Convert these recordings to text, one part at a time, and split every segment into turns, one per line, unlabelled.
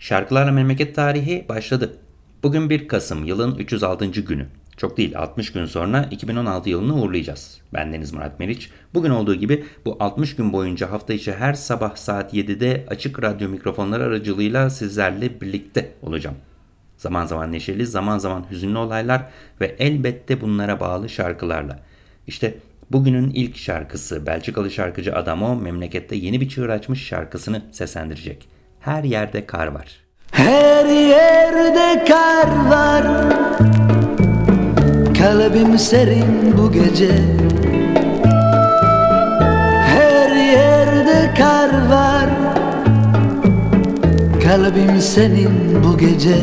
Şarkılarla Memleket Tarihi başladı. Bugün 1 Kasım yılın 306. günü. Çok değil 60 gün sonra 2016 yılını uğurlayacağız. Ben Deniz Murat Meriç. Bugün olduğu gibi bu 60 gün boyunca hafta içi her sabah saat 7'de açık radyo mikrofonları aracılığıyla sizlerle birlikte olacağım. Zaman zaman neşeli, zaman zaman hüzünlü olaylar ve elbette bunlara bağlı şarkılarla. İşte bugünün ilk şarkısı Belçikalı şarkıcı Adamo memlekette yeni bir çığır açmış şarkısını seslendirecek. Her yerde kar var.
Her yerde kar var. Kalbim serin bu gece. Her yerde kar var. Kalbim senin bu gece.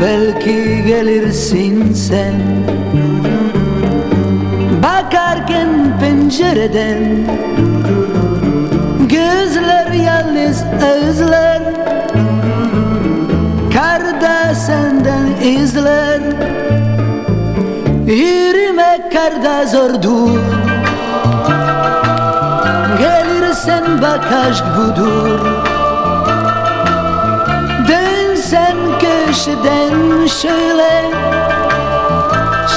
Belki gelirsin sen. Bakarken pencereden Gözler yalnız özler. Karda senden izler. Yürümek karda zordur Gelirsen bak aşk budur. Dönsen köşeden şöyle.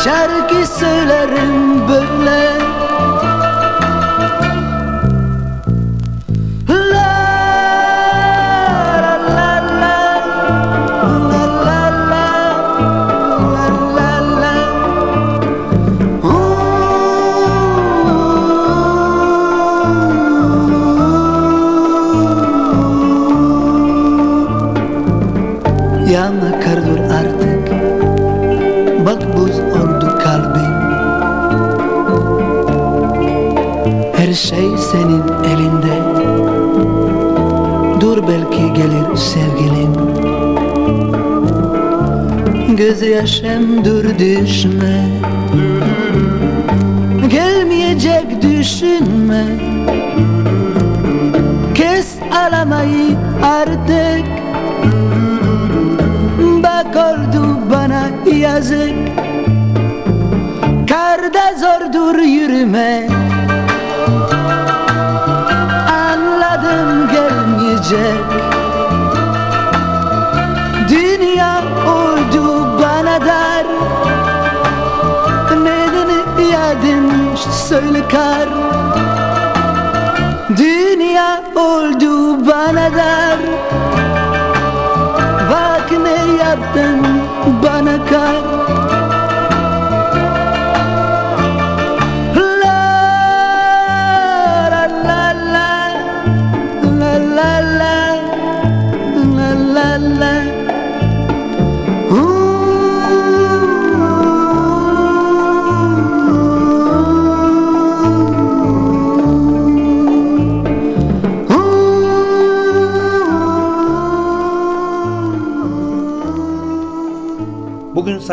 Şarkı söylerim böyle Her şey senin elinde. Dur belki gelir sevgilim Göz yaşım dur düşme. Gelmeyecek düşünme. Kes alamayı artık. Bak oldu bana yazık. Karda zordur yürüme bana dar Bak ne yaptın bana kar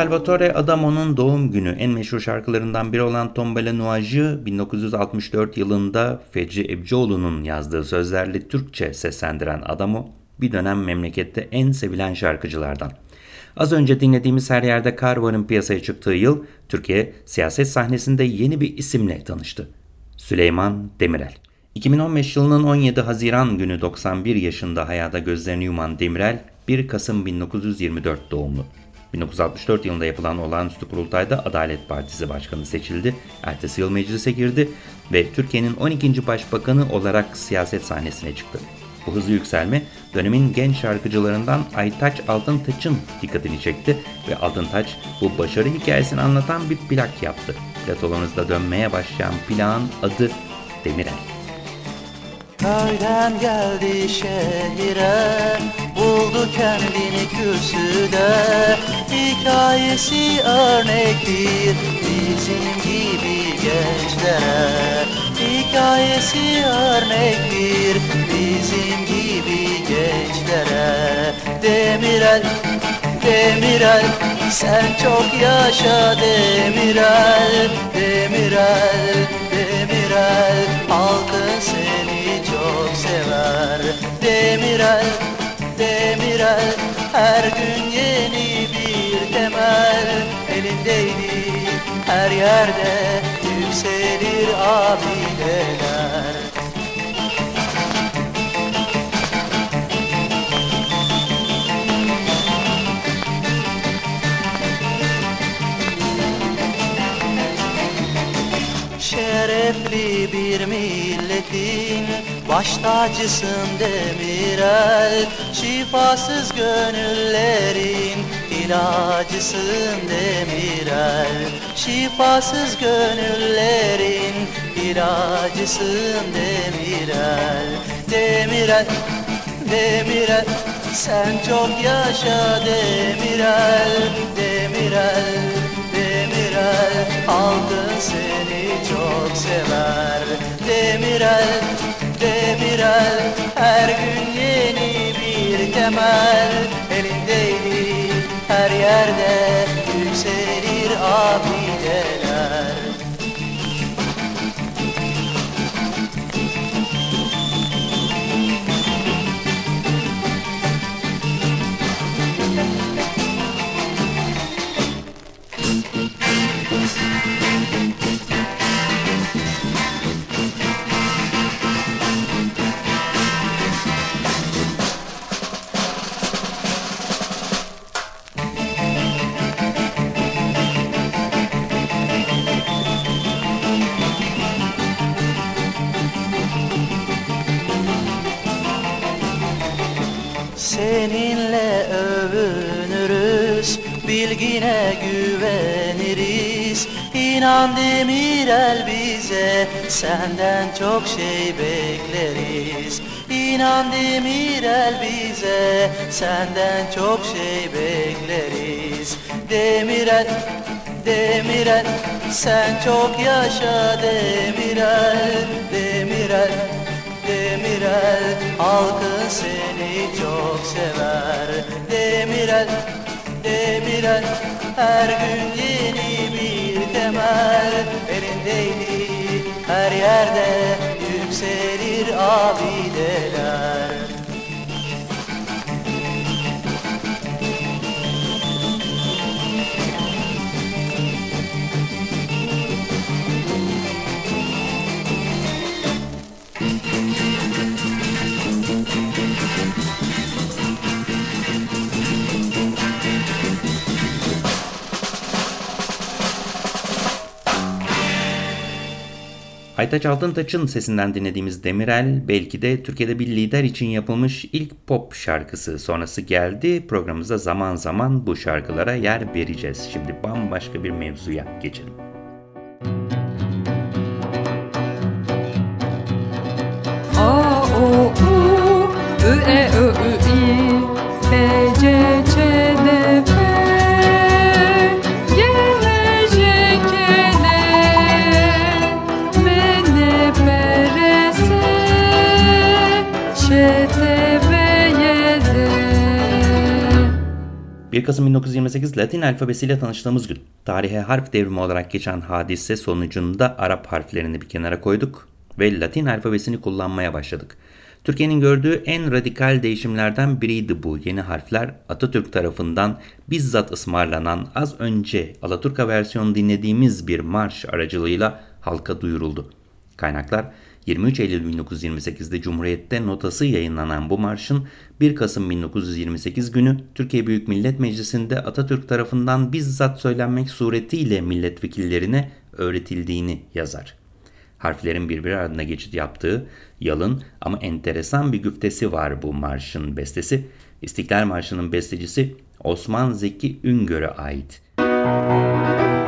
Salvatore Adamo'nun doğum günü. En meşhur şarkılarından biri olan Tombala Nuaj'ı 1964 yılında Fecri Ebcioğlu'nun yazdığı sözlerle Türkçe seslendiren Adamo bir dönem memlekette en sevilen şarkıcılardan. Az önce dinlediğimiz Her Yerde Kar Var'ın piyasaya çıktığı yıl Türkiye siyaset sahnesinde yeni bir isimle tanıştı. Süleyman Demirel. 2015 yılının 17 Haziran günü 91 yaşında hayata gözlerini yuman Demirel 1 Kasım 1924 doğumlu. 1964 yılında yapılan olağanüstü kurultayda Adalet Partisi Başkanı seçildi. Ertesi yıl meclise girdi ve Türkiye'nin 12. Başbakanı olarak siyaset sahnesine çıktı. Bu hızlı yükselme dönemin genç şarkıcılarından Aytaç Altıntaç'ın dikkatini çekti ve Altıntaç bu başarı hikayesini anlatan bir plak yaptı. Platolarınızda dönmeye başlayan plağın adı Demirel.
Köyden geldi şehire Buldu kendini kürsüde Hikayesi örnektir Bizim gibi gençlere Hikayesi örnektir Bizim gibi gençlere Demirel Demirel sen çok yaşa Demirel. Demirel Demirel halkın seni çok sever. Demirel Demirel her gün temel elindeydi her yerde yükselir abideler Şerefli bir milletin baş tacısın Demirel. Şifasız gönüllerin ilacısın Demirel Şifasız gönüllerin ilacısın Demirel Demirel, Demirel sen çok yaşa Demirel Demirel, Demirel halkın seni çok sever. Demirel, Demirel her gün yeni bir temel yerde yükselir abideler Demirel bize, senden çok şey bekleriz. İnan Demirel bize, senden çok şey bekleriz. Demirel, Demirel, sen çok yaşa Demirel, Demirel. Demirel halkın seni çok sever Demirel, Demirel her gün yeni bir temel elindeydi. Her yerde yükselir abideler
Aytaç Altıntaç'ın sesinden dinlediğimiz Demirel belki de Türkiye'de bir lider için yapılmış ilk pop şarkısı sonrası geldi. Programımızda zaman zaman bu şarkılara yer vereceğiz. Şimdi bambaşka bir mevzuya geçelim.
A, O, U, Ü, E, Ö,
1 Kasım 1928 Latin alfabesiyle tanıştığımız gün. Tarihe harf devrimi olarak geçen hadise sonucunda Arap harflerini bir kenara koyduk ve Latin alfabesini kullanmaya başladık. Türkiye'nin gördüğü en radikal değişimlerden biriydi bu. Yeni harfler Atatürk tarafından bizzat ısmarlanan az önce Alaturka versiyonu dinlediğimiz bir marş aracılığıyla halka duyuruldu. Kaynaklar 23 Eylül 1928'de Cumhuriyet'te notası yayınlanan bu marşın 1 Kasım 1928 günü Türkiye Büyük Millet Meclisi'nde Atatürk tarafından bizzat söylenmek suretiyle milletvekillerine öğretildiğini yazar. Harflerin birbiri ardına geçit yaptığı yalın ama enteresan bir güftesi var bu marşın bestesi. İstiklal Marşı'nın bestecisi Osman Zeki Üngör'e ait. 1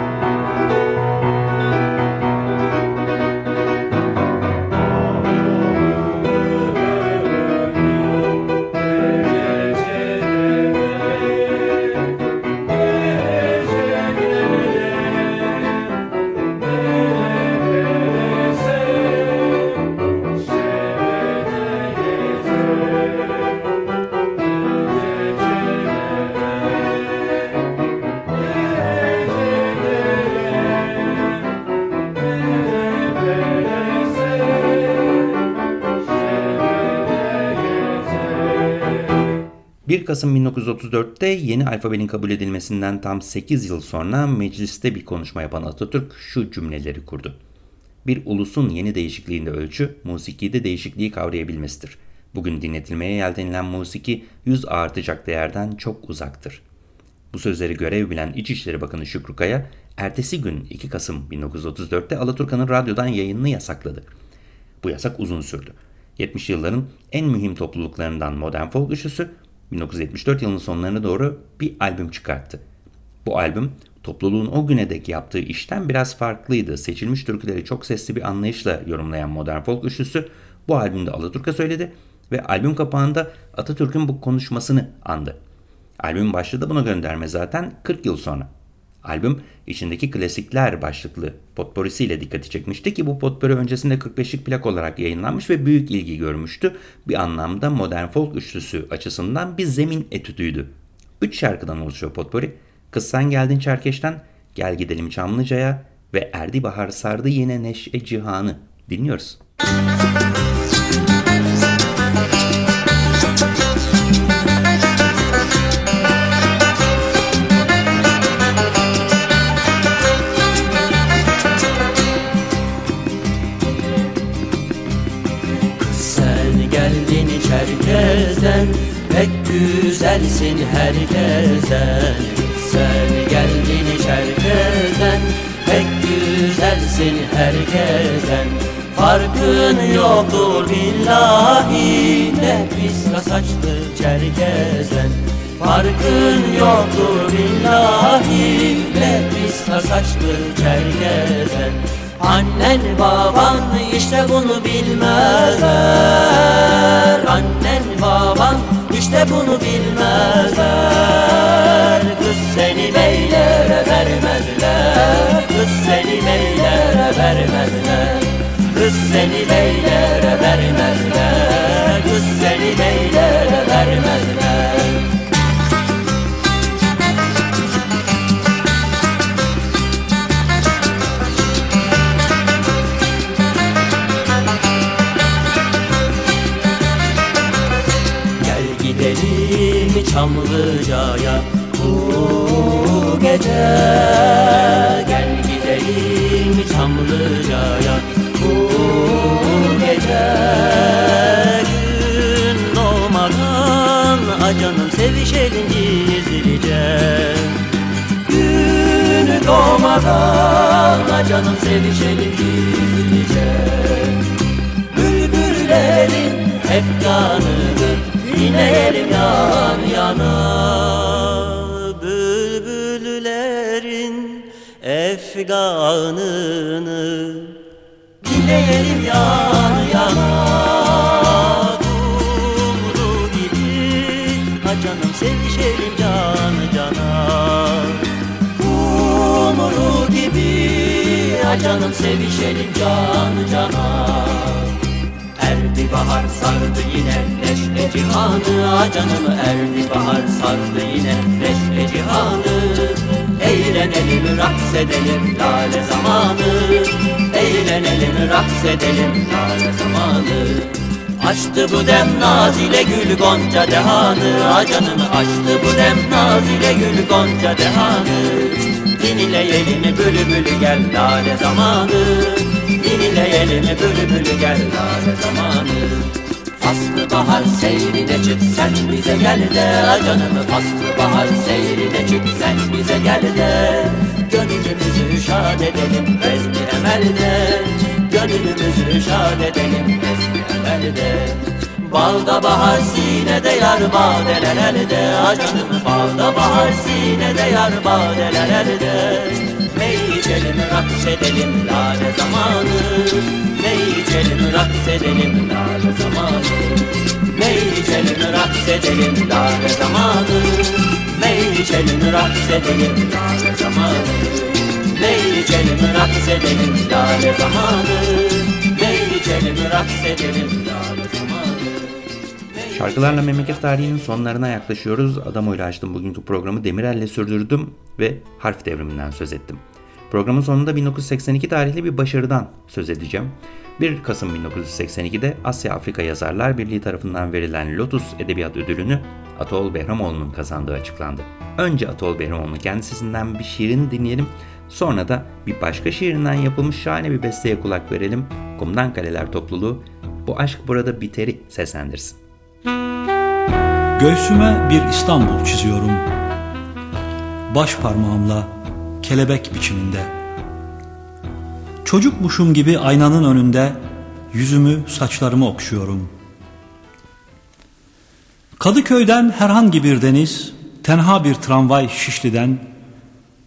Kasım 1934'te yeni alfabenin kabul edilmesinden tam 8 yıl sonra mecliste bir konuşma yapan Atatürk şu cümleleri kurdu. Bir ulusun yeni değişikliğinde ölçü, musikide değişikliği kavrayabilmesidir. Bugün dinletilmeye yeltenilen musiki yüz artacak değerden çok uzaktır. Bu sözleri görev bilen İçişleri Bakanı Şükrü Kaya, ertesi gün 2 Kasım 1934'te Alaturka'nın radyodan yayınını yasakladı. Bu yasak uzun sürdü. 70 yılların en mühim topluluklarından Modern Folk Üçlüsü 1974 yılının sonlarına doğru bir albüm çıkarttı. Bu albüm topluluğun o güne dek yaptığı işten biraz farklıydı. Seçilmiş türküleri çok sesli bir anlayışla yorumlayan Modern Folk Üçlüsü bu albümde Alaturka söyledi ve albüm kapağında Atatürk'ün bu konuşmasını andı. Albüm başlığı da buna gönderme zaten 40 yıl sonra. Albüm içindeki klasikler başlıklı potporisiyle dikkati çekmişti ki bu potpori öncesinde 45'lik plak olarak yayınlanmış ve büyük ilgi görmüştü. Bir anlamda modern folk üçlüsü açısından bir zemin etüdüydü. Üç şarkıdan oluşuyor potpori. Kız sen geldin Çerkeş'ten, Gel gidelim Çamlıca'ya ve Erdi Bahar sardı yine neşe cihanı dinliyoruz. Müzik
güzelsin herkesten Sen geldin herkesten Pek güzelsin herkesten. Farkın yoktur billahi. Ne pis saçlı çerkezden. Farkın yoktur billahi. Ne pis saçlı çerkezden. Annen baban işte bunu bilmezler. Annen baban işte bunu bilmezler. Kız seni beylere vermezler. Kız seni beylere vermezler. Kız seni beylere vermezler. Kız seni beylere vermezler Çamlıca'ya bu gece Gel gidelim. Çamlıca'ya bu gece Gün doğmadan acanım sevişelim gizlice. Gün doğmadan acanım sevişelim gizlice. Bülbüllerin efkanıdır Dinleyelim yan yana Bülbüllerin efganını Dinleyelim yan yana Kumru gibi. Ha canım sevişelim can cana. Kumru gibi Ha canım sevişelim can cana Erdi bahar sardı yine neşe cihanı. Canımı erdi bahar sardı yine neşe cihanı. Eğlenelim raks edelim lale zamanı. Eğlenelim raks edelim lale zamanı. Açtı bu dem nazile gül gonca dehanı. Canımı açtı bu dem nazile gül gonca dehanı. Dinleyelim bülbülü gel lale zamanı Dinleyelim bülbülü gel lale zamanı. Faslı bahar seyrine çık sen bize gel de. Canımı faslı bahar seyrine çık sen bize gel de. Gönlümüzü şad edelim bezmi emelde. Gönlümüzü şad edelim bezmi emelde. Balda bahar sinede yar badeler elde. Canım balda bahar sinede yar badeler elde içelim raks edelim lale zamanı. Ne içelim raks edelim lale zamanı. Ne içelim raks edelim lale zamanı. Ne içelim raks edelim lale zamanı. Ne içelim raks edelim lale zamanı. Ne içelim raks edelim lale
Şarkılarla memleket tarihinin sonlarına yaklaşıyoruz. Adamoyla açtım bugünkü programı. Demirel'le sürdürdüm ve harf devriminden söz ettim. Programın sonunda 1982 tarihli bir başarıdan söz edeceğim. 1 Kasım 1982'de Asya Afrika Yazarlar Birliği tarafından verilen Lotus Edebiyat Ödülünü Atol Behramoğlu'nun kazandığı açıklandı. Önce Atol Behramoğlu'nun kendisinden bir şiirini dinleyelim. Sonra da bir başka şiirinden yapılmış şahane bir besteye kulak verelim. Kumdan Kaleler topluluğu Bu Aşk Burada Biter'i seslendirsin.
Göğsüme bir İstanbul çiziyorum. Baş parmağımla kelebek biçiminde. Çocukmuşum gibi aynanın önünde yüzümü saçlarımı okşuyorum. Kadıköy'den herhangi bir deniz, tenha bir tramvay Şişli'den,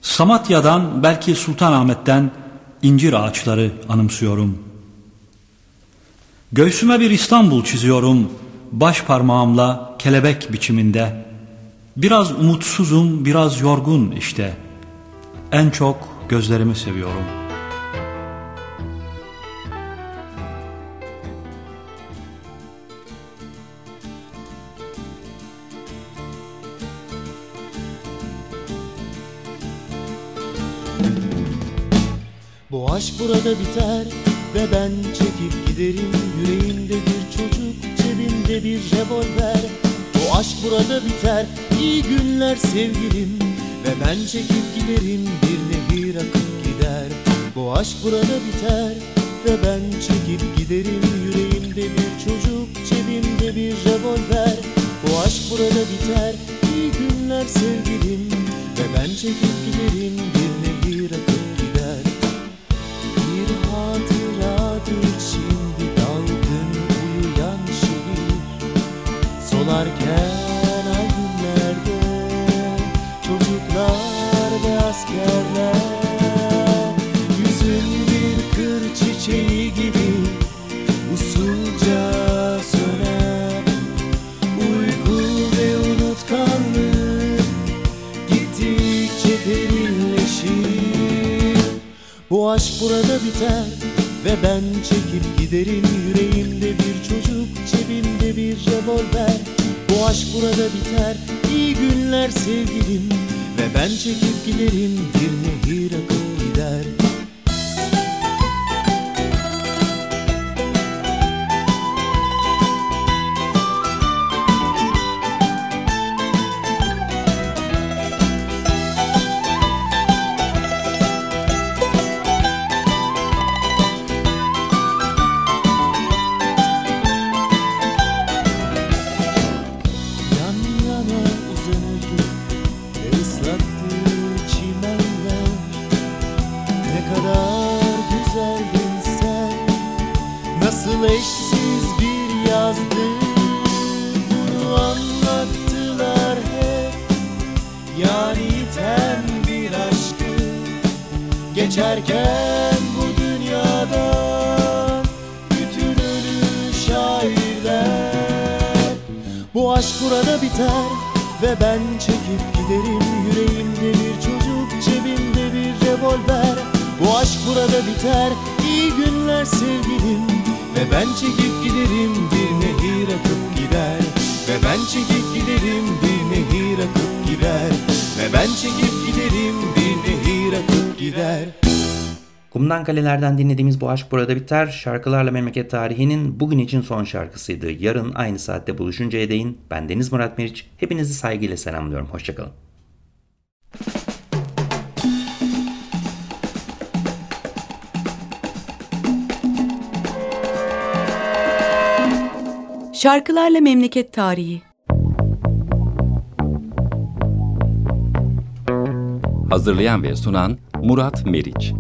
Samatya'dan belki Sultanahmet'ten incir ağaçları anımsıyorum. Göğsüme bir İstanbul çiziyorum, baş parmağımla kelebek biçiminde. Biraz umutsuzum, biraz yorgun işte. En çok gözlerimi seviyorum.
Bu aşk burada biter ve ben çekip giderim. Yüreğimde bir çocuk, cebimde bir revolver. Bu aşk burada biter, iyi günler sevgilim Ve ben çekip giderim, bir nehir akıp gider. Bu aşk burada biter. Ve ben çekip giderim Yüreğimde bir çocuk, cebimde bir revolver. Bu aşk burada biter, iyi günler sevgilim. Ve ben çekip giderim, bir nehir akıp gider. Bir hatıradır burada biter ve ben çekip giderim Yüreğimde bir çocuk, cebimde bir revolver. Bu aşk burada biter, iyi günler sevgilim Ve ben çekip giderim, bir bu aşk burada biter ve ben çekip giderim. Yüreğimde bir çocuk, cebimde bir revolver. Bu aşk burada biter, iyi günler sevgilim. Ve ben çekip giderim, bir nehir akıp gider. Ve ben çekip giderim, bir nehir akıp gider. Ve ben çekip giderim, bir nehir akıp gider
Kumdan Kaleler'den dinlediğimiz Bu Aşk Burada Biter şarkılarla memleket tarihinin bugün için son şarkısıydı. Yarın aynı saatte buluşuncaya değin ben Deniz Murat Meriç. Hepinizi saygıyla selamlıyorum. Hoşçakalın.
Şarkılarla Memleket Tarihi
Hazırlayan ve sunan Murat Meriç